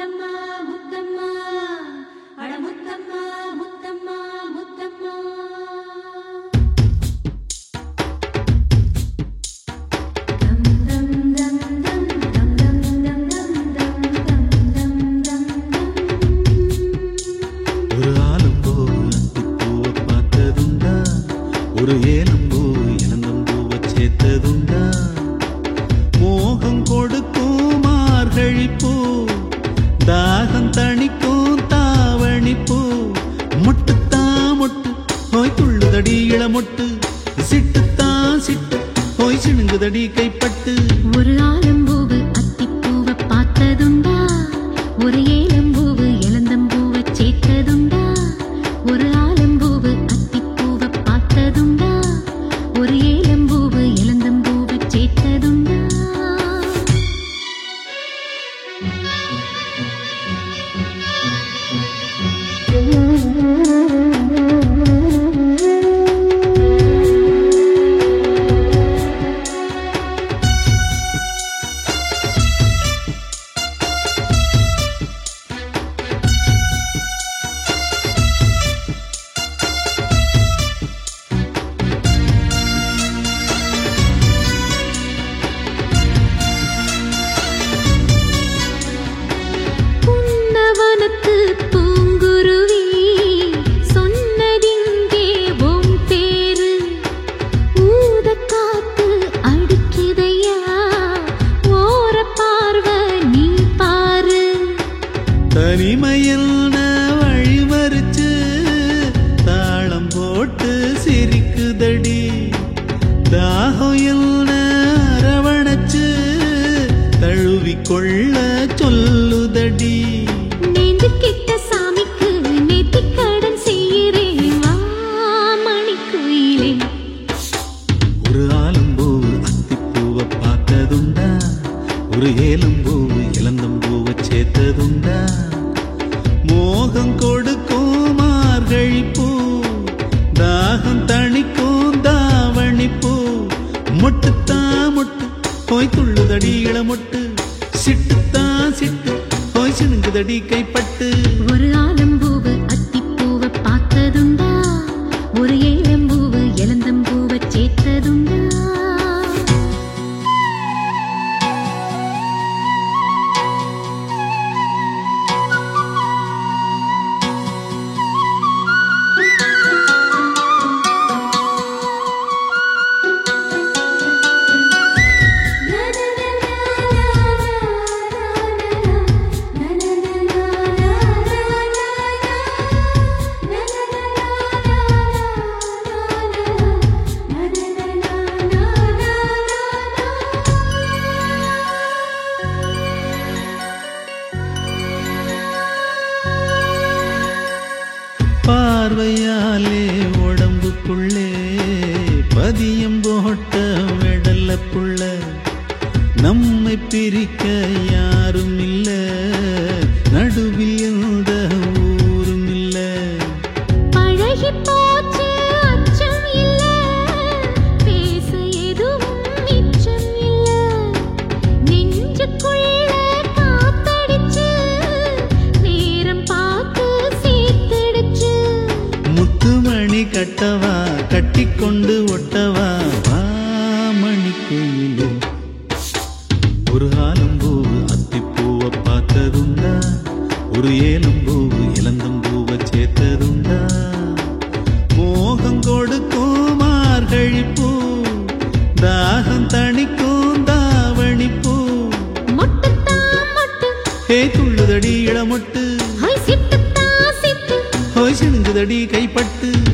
முத்தம்மா முத்தம்மா அட முத்தம்மா முத்தம்மா முத்தம்மா ஒரு ஏலம் போய் இனந்தம் பூவை சேர்த்ததும் தாகம் தாவணிப்பூ மொட்டுத்தா மொட்டு ஹோய் துள்ளுதடி இளமொட்டு சிட்டுத்தா சிட்டு ஹோய் சிணுங்குதடி கைப்பட்டு. ஒரு ஆலம்பூவு அத்திப்பூவை பார்த்ததுண்டா. ஒரு ஏலம்பூவு தழுவிக்கொள்ள சொல்லுதடி. நேந்து கிட்ட சாமிக்கு நேத்திக்கடன் செய்கிறேன் வா மணிக்குயிலே ஒரு ஆலம்பூவு அத்திப்பூவை பார்த்ததுண்டா. ஒரு ஏலம்பூவு இளந்தம்பூவை சேர்த்ததுண்டா. மோகம் கொடுக்கும் மார்கழிப்பூ தாகம் தணிக்கும் மொட்டுத்தா மொட்டு போய் சிட்டுத்தா சிட்டு. போய் சிணுங்குதடி கைப்பட்டு. ஒரு ஆலம்பூவு பார்வையாலே உடம்புக்குள்ளே பதியம் போட்ட வெடல்ல புள்ள நம்மை பிரிக்க யாரும் இல்ல. நடுவில் எந்த முத்துமணி கட்டவா கட்டிக்கொண்டு ஒட்டவா? வா மணிக்குயிலே. ஒரு ஆலம்பூவு அத்திப்பூவை பார்த்ததுண்டா. ஒரு ஏலம்பூவு இளந்தம்பூவை சேர்த்ததுண்டா. மோகம் கொடுக்கும் மார்கழிப்பூ தாகம் தணிக்கும் தாவணிப்பூ. ஹே துள்ளுதடி இளமொட்டு. ஹை சிட்டுத்தா சிட்டு. ஹோய் சிணுங்குதடி கைப்பட்டு.